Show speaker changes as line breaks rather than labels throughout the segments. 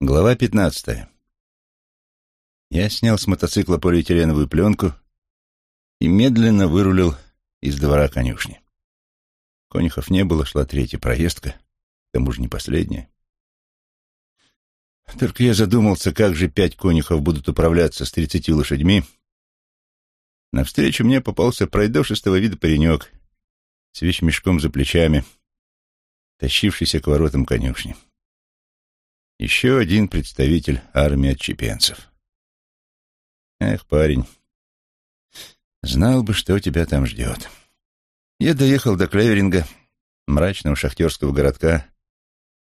Глава пятнадцатая. Я снял с мотоцикла полиэтиленовую пленку и медленно вырулил из двора конюшни. Конюхов не было, шла третья проездка, к тому же не последняя. Только я задумался, как же пять конюхов будут управляться с тридцатью лошадьми. Навстречу мне попался пройдошистого вида паренек с вещмешком за плечами, тащившийся к воротам конюшни. Еще один представитель армии отчепенцев. Эх, парень, знал бы, что тебя там ждет. Я доехал до Клеверинга, мрачного шахтерского городка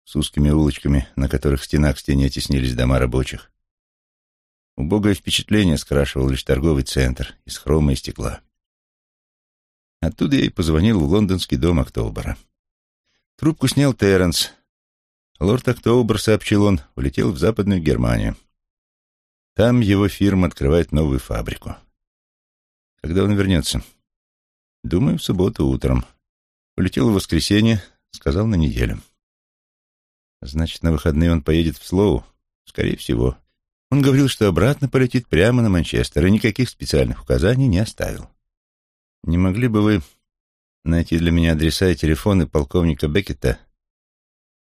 с узкими улочками, на которых стена к стене теснились дома рабочих. Убогое впечатление скрашивал лишь торговый центр из хрома и стекла. Оттуда я и позвонил в лондонский дом Октобера. Трубку снял Терренс, Лорд Октобер, сообщил он, улетел в Западную Германию. Там его фирма открывает новую фабрику. Когда он вернется? Думаю, в субботу утром. Улетел в воскресенье, сказал на неделю. Значит, на выходные он поедет в Слоу? Скорее всего. Он говорил, что обратно полетит прямо на Манчестер и никаких специальных указаний не оставил. Не могли бы вы найти для меня адреса и телефоны полковника Беккета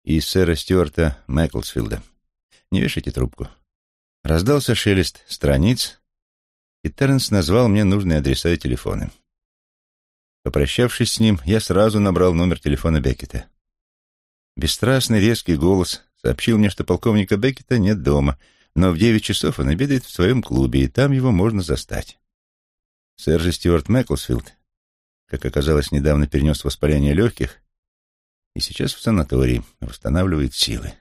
и сэра Стюарта Майклсфилда. Не вешайте трубку. Раздался шелест страниц, и Тернс назвал мне нужные адреса и телефоны. Попрощавшись с ним, я сразу набрал номер телефона Беккета. Бесстрастный резкий голос сообщил мне, что полковника Беккета нет дома, но в девять часов он обедает в своем клубе, и там его можно застать. Сэр же Стюарт Мэклсфилд, как оказалось, недавно перенес воспаление легких и сейчас в санатории, восстанавливает силы.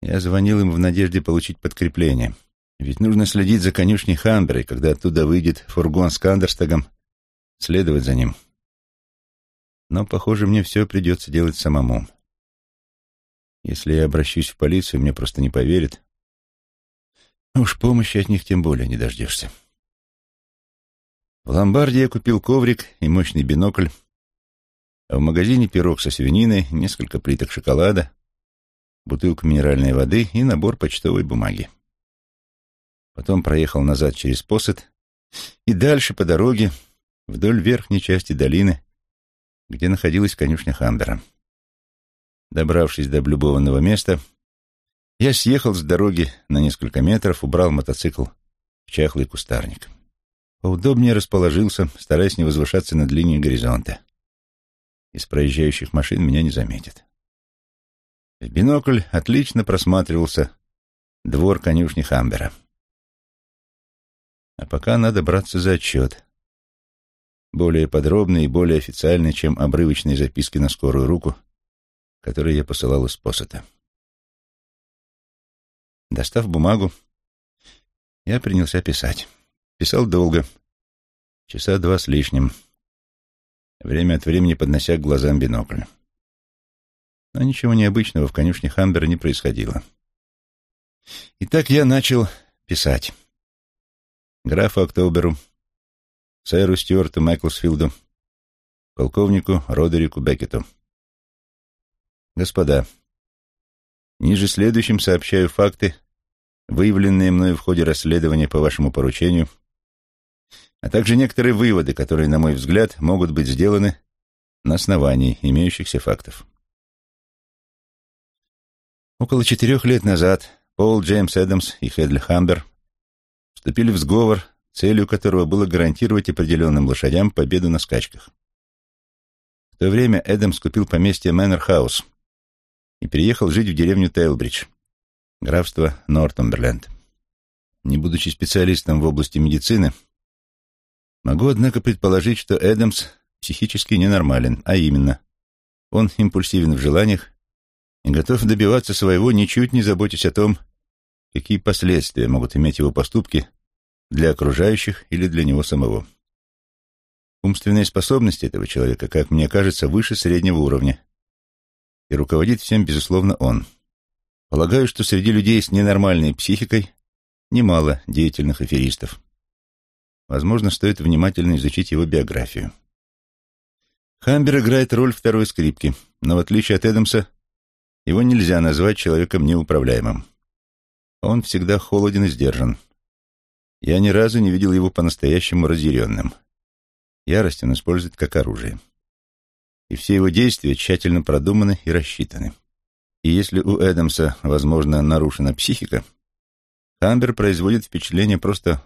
Я звонил им в надежде получить подкрепление, ведь нужно следить за конюшней Хамберой, когда оттуда выйдет фургон с Кандерстагом, следовать за ним. Но, похоже, мне все придется делать самому. Если я обращусь в полицию, мне просто не поверят. Уж помощи от них тем более не дождешься. В ломбарде я купил коврик и мощный бинокль, в магазине пирог со свининой, несколько плиток шоколада, бутылку минеральной воды и набор почтовой бумаги. Потом проехал назад через посад и дальше по дороге вдоль верхней части долины, где находилась конюшня Хамбера. Добравшись до облюбованного места, я съехал с дороги на несколько метров, убрал мотоцикл в чахлый кустарник. Поудобнее расположился, стараясь не возвышаться над линией горизонта из проезжающих машин меня не заметит. В бинокль отлично просматривался двор конюшни Хамбера. А пока надо браться за отчет. Более подробный и более официальный, чем обрывочные записки на скорую руку, которые я посылал из посота. Достав бумагу, я принялся писать. Писал долго, часа два с лишним время от времени поднося к глазам бинокль. Но ничего необычного в конюшне Хамбера не происходило. Итак, я начал писать. Графу Октоберу, сэру Стюарту Майклсфилду, полковнику Родерику Беккету. Господа, ниже следующим сообщаю факты, выявленные мною в ходе расследования по вашему поручению — а также некоторые выводы, которые, на мой взгляд, могут быть сделаны на основании имеющихся фактов. Около четырех лет назад Пол Джеймс Эдамс и Хедли Хамбер вступили в сговор, целью которого было гарантировать определенным лошадям победу на скачках. В то время Эдамс купил поместье Мэннер Хаус и переехал жить в деревню Тейлбридж, графство Нортумберленд. Не будучи специалистом в области медицины, Могу, однако, предположить, что Эдамс психически ненормален, а именно, он импульсивен в желаниях и готов добиваться своего, ничуть не заботясь о том, какие последствия могут иметь его поступки для окружающих или для него самого. Умственные способности этого человека, как мне кажется, выше среднего уровня. И руководит всем, безусловно, он. Полагаю, что среди людей с ненормальной психикой немало деятельных аферистов. Возможно, стоит внимательно изучить его биографию. Хамбер играет роль второй скрипки, но в отличие от Эдамса, Его нельзя назвать человеком неуправляемым. Он всегда холоден и сдержан. Я ни разу не видел его по-настоящему разъяренным. Ярость он использует как оружие. И все его действия тщательно продуманы и рассчитаны. И если у Эдамса, возможно, нарушена психика, Амбер производит впечатление просто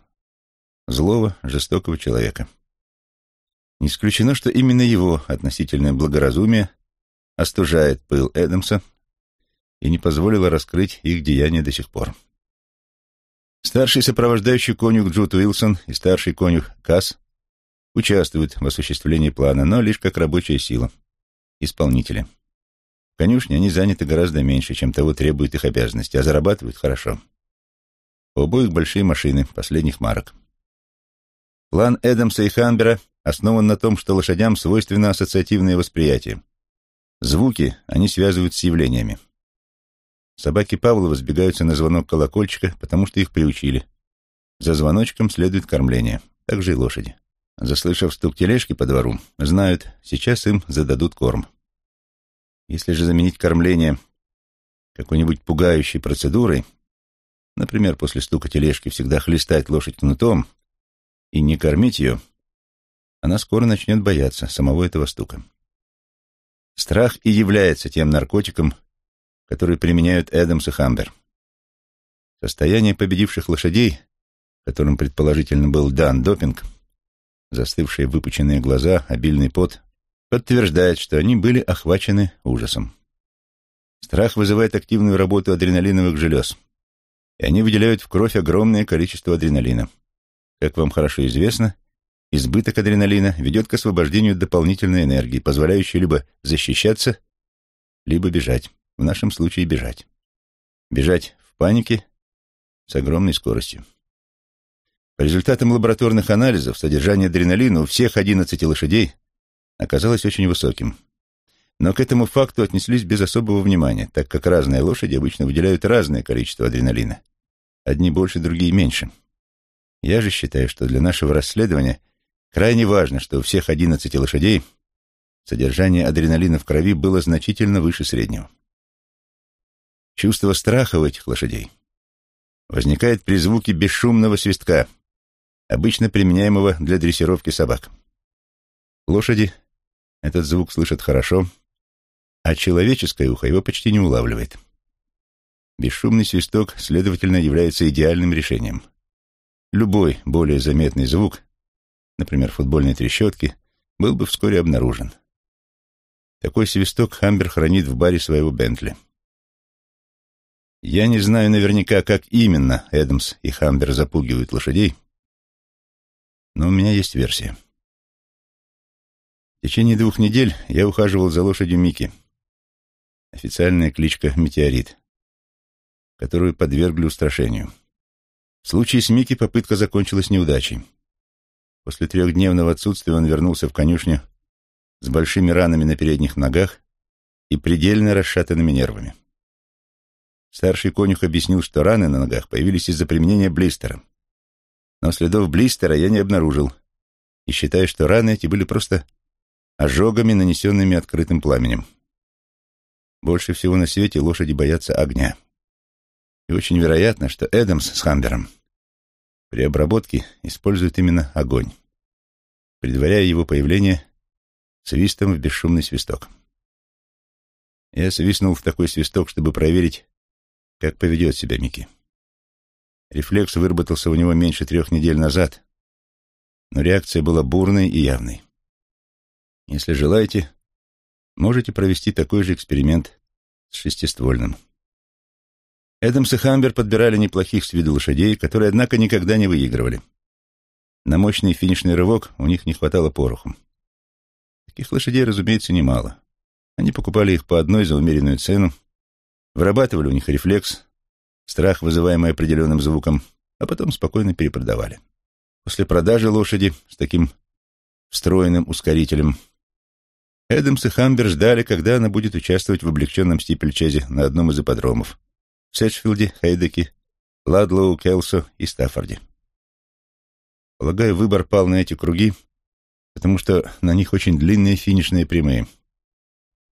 злого, жестокого человека. Не исключено, что именно его относительное благоразумие остужает пыл Эдамса и не позволило раскрыть их деяния до сих пор. Старший сопровождающий конюх Джуд Уилсон и старший конюх Касс участвуют в осуществлении плана, но лишь как рабочая сила, исполнители. В конюшне они заняты гораздо меньше, чем того требуют их обязанности, а зарабатывают хорошо. У обоих большие машины, последних марок. План Эдамса и Ханбера основан на том, что лошадям свойственно ассоциативное восприятие. Звуки они связывают с явлениями. Собаки Павлова сбегаются на звонок колокольчика, потому что их приучили. За звоночком следует кормление. Так же и лошади. Заслышав стук тележки по двору, знают, сейчас им зададут корм. Если же заменить кормление какой-нибудь пугающей процедурой, например, после стука тележки всегда хлестать лошадь кнутом и не кормить ее, она скоро начнет бояться самого этого стука. Страх и является тем наркотиком, который применяют Эдамс и Хамбер. Состояние победивших лошадей, которым предположительно был дан допинг, застывшие выпученные глаза, обильный пот, подтверждает, что они были охвачены ужасом. Страх вызывает активную работу адреналиновых желез, и они выделяют в кровь огромное количество адреналина. Как вам хорошо известно, избыток адреналина ведет к освобождению дополнительной энергии, позволяющей либо защищаться, либо бежать в нашем случае бежать. Бежать в панике с огромной скоростью. По результатам лабораторных анализов содержание адреналина у всех 11 лошадей оказалось очень высоким. Но к этому факту отнеслись без особого внимания, так как разные лошади обычно выделяют разное количество адреналина. Одни больше, другие меньше. Я же считаю, что для нашего расследования крайне важно, что у всех 11 лошадей содержание адреналина в крови было значительно выше среднего. Чувство страха у этих лошадей возникает при звуке бесшумного свистка, обычно применяемого для дрессировки собак. Лошади этот звук слышат хорошо, а человеческое ухо его почти не улавливает. Бесшумный свисток, следовательно, является идеальным решением. Любой более заметный звук, например, футбольной трещотки, был бы вскоре обнаружен. Такой свисток Хамбер хранит в баре своего Бентли. Я не знаю наверняка, как именно Эдамс и Хамбер запугивают лошадей, но у меня есть версия. В течение двух недель я ухаживал за лошадью Мики, официальная кличка «Метеорит», которую подвергли устрашению. В случае с Мики попытка закончилась неудачей. После трехдневного отсутствия он вернулся в конюшню с большими ранами на передних ногах и предельно расшатанными нервами. Старший конюх объяснил, что раны на ногах появились из-за применения блистера. Но следов блистера я не обнаружил и считаю, что раны эти были просто ожогами, нанесенными открытым пламенем. Больше всего на свете лошади боятся огня. И очень вероятно, что Эдамс с Хамбером при обработке используют именно огонь, предваряя его появление свистом в бесшумный свисток. Я свистнул в такой свисток, чтобы проверить, как поведет себя Микки. Рефлекс выработался у него меньше трех недель назад, но реакция была бурной и явной. Если желаете, можете провести такой же эксперимент с шестиствольным. Эдамс и Хамбер подбирали неплохих с виду лошадей, которые, однако, никогда не выигрывали. На мощный финишный рывок у них не хватало пороху. Таких лошадей, разумеется, немало. Они покупали их по одной за умеренную цену, вырабатывали у них рефлекс, страх, вызываемый определенным звуком, а потом спокойно перепродавали. После продажи лошади с таким встроенным ускорителем Эдамс и Хамбер ждали, когда она будет участвовать в облегченном стипельчезе на одном из ипподромов Сетчфилде, Хейдеке, Ладлоу, Келсо и Стаффорде. Полагаю, выбор пал на эти круги, потому что на них очень длинные финишные прямые.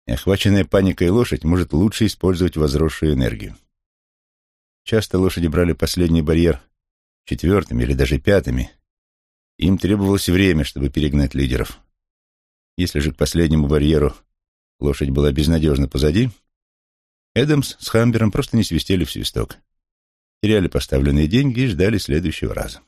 И охваченная паникой лошадь может лучше использовать возросшую энергию. Часто лошади брали последний барьер четвертыми или даже пятыми. Им требовалось время, чтобы перегнать лидеров. Если же к последнему барьеру лошадь была безнадежно позади, Эдамс с Хамбером просто не свистели в свисток, теряли поставленные деньги и ждали следующего раза.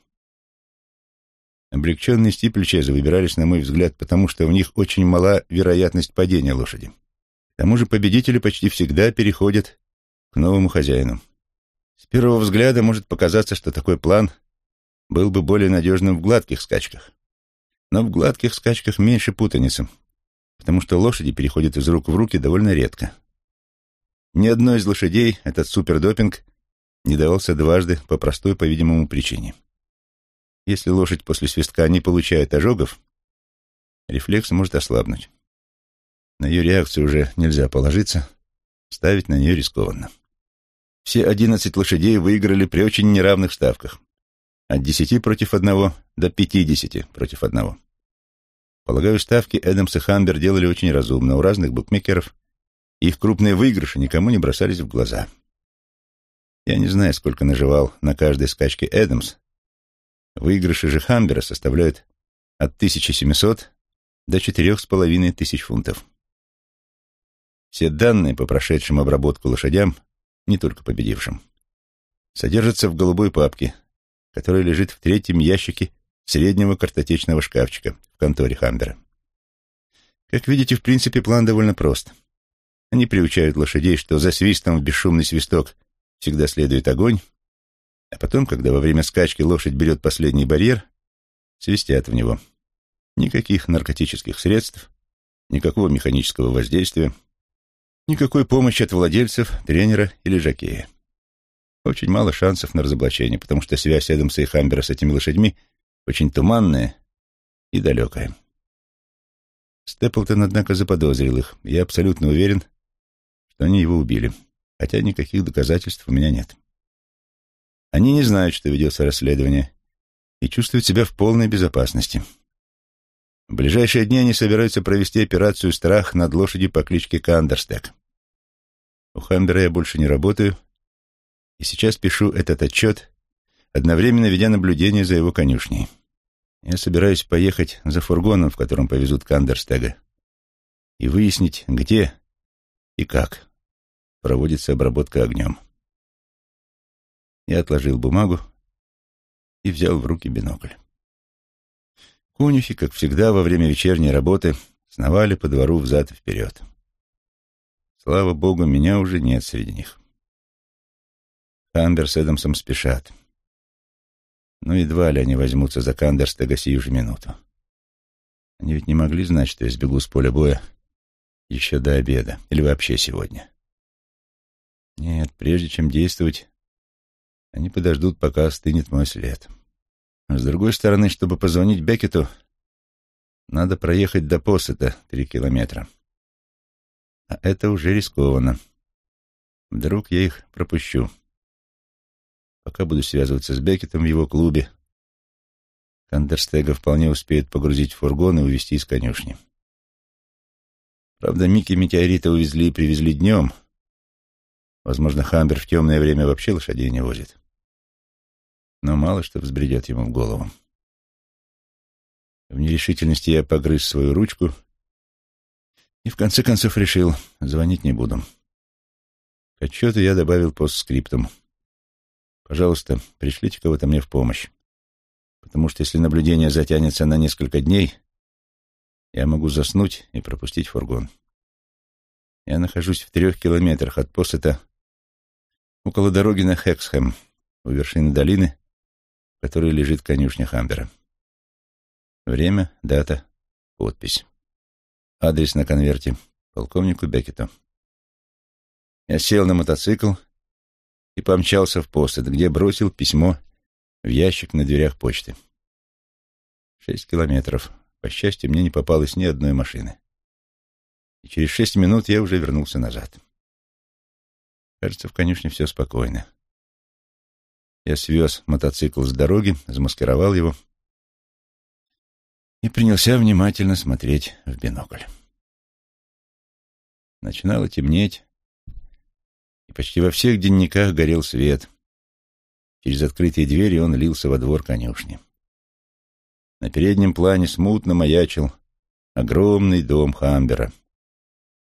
Облегченные стипльчезы выбирались, на мой взгляд, потому что у них очень мала вероятность падения лошади. К тому же победители почти всегда переходят к новому хозяину. С первого взгляда может показаться, что такой план был бы более надежным в гладких скачках. Но в гладких скачках меньше путаницы, потому что лошади переходят из рук в руки довольно редко. Ни одной из лошадей этот супердопинг не давался дважды по простой, по-видимому, причине. Если лошадь после свистка не получает ожогов, рефлекс может ослабнуть. На ее реакцию уже нельзя положиться, ставить на нее рискованно. Все одиннадцать лошадей выиграли при очень неравных ставках. От десяти против одного до пятидесяти против одного. Полагаю, ставки Эдамс и Хамбер делали очень разумно. У разных букмекеров их крупные выигрыши никому не бросались в глаза. Я не знаю, сколько наживал на каждой скачке Эдамс. Выигрыши же Хамбера составляют от 1700 до 4500 фунтов. Все данные по прошедшим обработку лошадям, не только победившим, содержатся в голубой папке, которая лежит в третьем ящике среднего картотечного шкафчика в конторе Хамбера. Как видите, в принципе, план довольно прост — они приучают лошадей, что за свистом в бесшумный свисток всегда следует огонь, а потом, когда во время скачки лошадь берет последний барьер, свистят в него. Никаких наркотических средств, никакого механического воздействия, никакой помощи от владельцев, тренера или жокея. Очень мало шансов на разоблачение, потому что связь Эдамса и Хамбера с этими лошадьми очень туманная и далекая. Степлтон, однако, заподозрил их. Я абсолютно уверен, что они его убили, хотя никаких доказательств у меня нет. Они не знают, что ведется расследование, и чувствуют себя в полной безопасности. В ближайшие дни они собираются провести операцию «Страх» над лошадью по кличке Кандерстек. У Хамбера я больше не работаю, и сейчас пишу этот отчет, одновременно ведя наблюдение за его конюшней. Я собираюсь поехать за фургоном, в котором повезут Кандерстега, и выяснить, где и как проводится обработка огнем. Я отложил бумагу и взял в руки бинокль. Конюхи, как всегда, во время вечерней работы сновали по двору взад и вперед. Слава богу, меня уже нет среди них. Хамбер с Эдамсом спешат. Но едва ли они возьмутся за Кандерстега сию же минуту. Они ведь не могли знать, что я сбегу с поля боя еще до обеда или вообще сегодня. Нет, прежде чем действовать, они подождут, пока остынет мой след. А с другой стороны, чтобы позвонить Беккету, надо проехать до Посета три километра. А это уже рискованно. Вдруг я их пропущу. Пока буду связываться с Беккетом в его клубе, Кандерстега вполне успеет погрузить фургон и увезти из конюшни. Правда, Микки Метеорита увезли и привезли днем — Возможно, Хамбер в темное время вообще лошадей не возит. Но мало что взбредет ему в голову. В нерешительности я погрыз свою ручку и в конце концов решил, звонить не буду. К отчету я добавил постскриптум. Пожалуйста, пришлите кого-то мне в помощь, потому что если наблюдение затянется на несколько дней, я могу заснуть и пропустить фургон. Я нахожусь в трех километрах от Посета около дороги на Хексхэм, у вершины долины, в которой лежит конюшня Хамбера. Время, дата, подпись. Адрес на конверте полковнику Беккету. Я сел на мотоцикл и помчался в Постед, где бросил письмо в ящик на дверях почты. Шесть километров. По счастью, мне не попалось ни одной машины. И через шесть минут я уже вернулся назад. Кажется, в конюшне все спокойно. Я свез мотоцикл с дороги, замаскировал его и принялся внимательно смотреть в бинокль. Начинало темнеть, и почти во всех денниках горел свет. Через открытые двери он лился во двор конюшни. На переднем плане смутно маячил огромный дом Хамбера.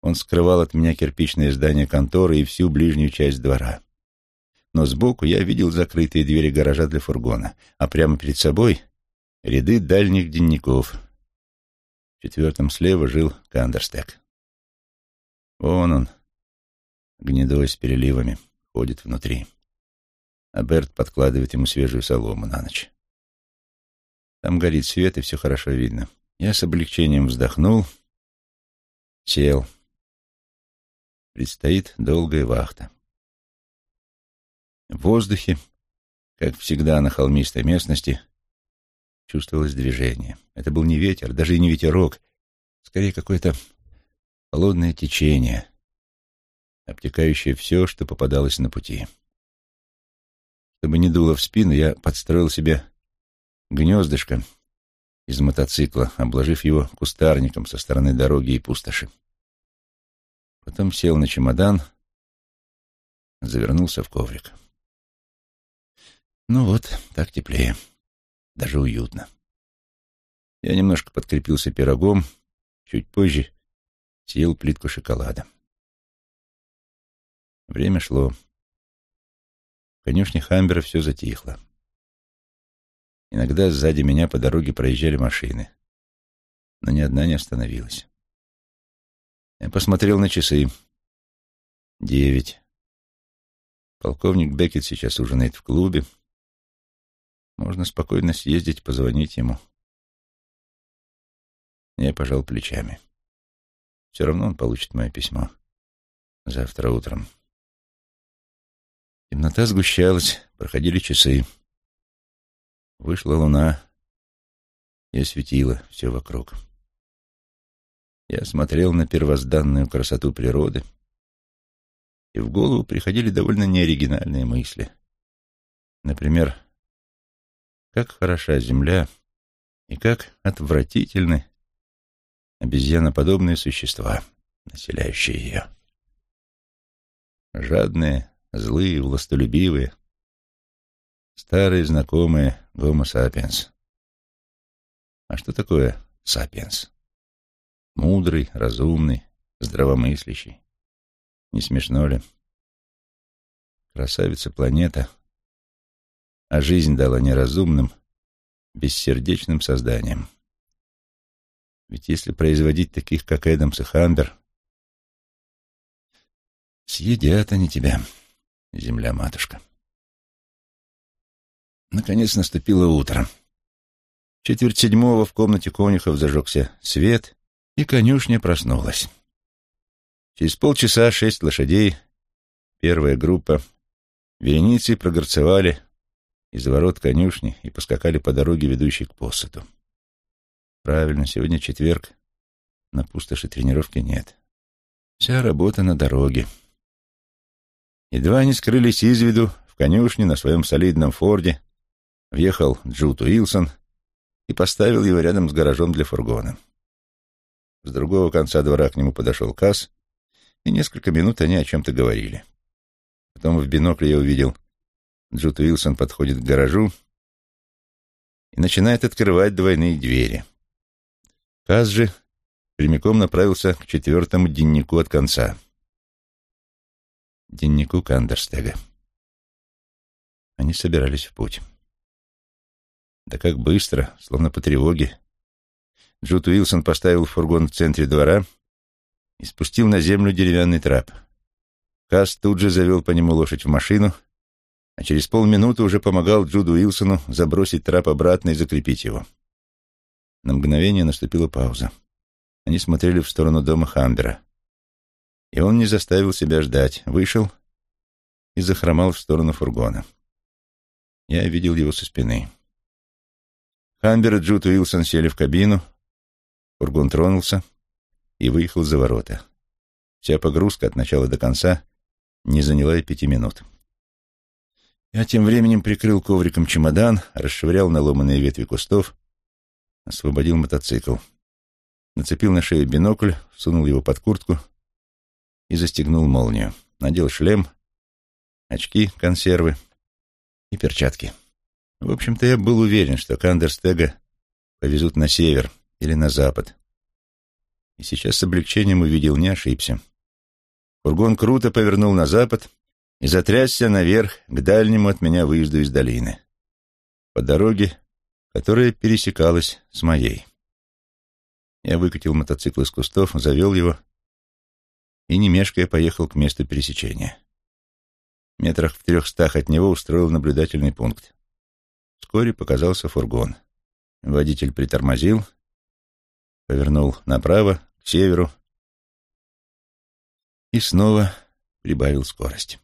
Он скрывал от меня кирпичное здание конторы и всю ближнюю часть двора. Но сбоку я видел закрытые двери гаража для фургона, а прямо перед собой — ряды дальних денников. В четвертом слева жил Кандерстек. Вон он, гнедой с переливами, ходит внутри. А Берт подкладывает ему свежую солому на ночь. Там горит свет, и все хорошо видно. Я с облегчением вздохнул, сел. Предстоит долгая вахта. В воздухе, как всегда на холмистой местности, чувствовалось движение. Это был не ветер, даже и не ветерок, скорее какое-то холодное течение, обтекающее все, что попадалось на пути. Чтобы не дуло в спину, я подстроил себе гнездышко из мотоцикла, обложив его кустарником со стороны дороги и пустоши. Потом сел на чемодан, завернулся в коврик. Ну вот, так теплее, даже уютно. Я немножко подкрепился пирогом, чуть позже съел плитку шоколада. Время шло. В конюшне Хамбера все затихло. Иногда сзади меня по дороге проезжали машины, но ни одна не остановилась. Я посмотрел на часы. Девять. Полковник Беккет сейчас ужинает в клубе. Можно спокойно съездить, позвонить ему. Я пожал плечами. Все равно он получит мое письмо. Завтра утром. Темнота сгущалась, проходили часы. Вышла луна и осветила все вокруг. Я смотрел на первозданную красоту природы, и в голову приходили довольно неоригинальные мысли. Например, как хороша земля и как отвратительны обезьяноподобные существа, населяющие ее. Жадные, злые, властолюбивые, старые знакомые гомо сапиенс. А что такое сапиенс? Мудрый, разумный, здравомыслящий. Не смешно ли? Красавица планета, а жизнь дала неразумным, бессердечным созданиям. Ведь если производить таких, как Эдамс и Хамбер, съедят они тебя, земля-матушка. Наконец наступило утро. четверть седьмого в комнате конюхов зажегся свет, и конюшня проснулась. Через полчаса шесть лошадей, первая группа, вереницы прогорцевали из ворот конюшни и поскакали по дороге, ведущей к посаду. Правильно, сегодня четверг. На пустоши тренировки нет. Вся работа на дороге. Едва они скрылись из виду, в конюшне на своем солидном форде въехал Джуд Уилсон и поставил его рядом с гаражом для фургона. С другого конца двора к нему подошел Касс, и несколько минут они о чем-то говорили. Потом в бинокле я увидел, Джуд Уилсон подходит к гаражу и начинает открывать двойные двери. Каз же прямиком направился к четвертому деннику от конца. Деннику Кандерстега. Они собирались в путь. Да как быстро, словно по тревоге. Джуд Уилсон поставил фургон в центре двора и спустил на землю деревянный трап. Каз тут же завел по нему лошадь в машину, а через полминуты уже помогал Джуду Уилсону забросить трап обратно и закрепить его. На мгновение наступила пауза. Они смотрели в сторону дома Хамбера. И он не заставил себя ждать, вышел и захромал в сторону фургона. Я видел его со спины. Хамбер и Джуд Уилсон сели в кабину, фургон тронулся и выехал за ворота. Вся погрузка от начала до конца не заняла и пяти минут. Я тем временем прикрыл ковриком чемодан, расшвырял наломанные ветви кустов Освободил мотоцикл. Нацепил на шею бинокль, сунул его под куртку и застегнул молнию. Надел шлем, очки, консервы и перчатки. В общем-то, я был уверен, что Кандерстега повезут на север или на запад. И сейчас с облегчением увидел, не ошибся. Фургон круто повернул на запад и затрясся наверх к дальнему от меня выезду из долины. По дороге, которая пересекалась с моей. Я выкатил мотоцикл из кустов, завел его и, не мешкая, поехал к месту пересечения. Метрах в трехстах от него устроил наблюдательный пункт. Вскоре показался фургон. Водитель притормозил, повернул направо, к северу и снова прибавил скорость.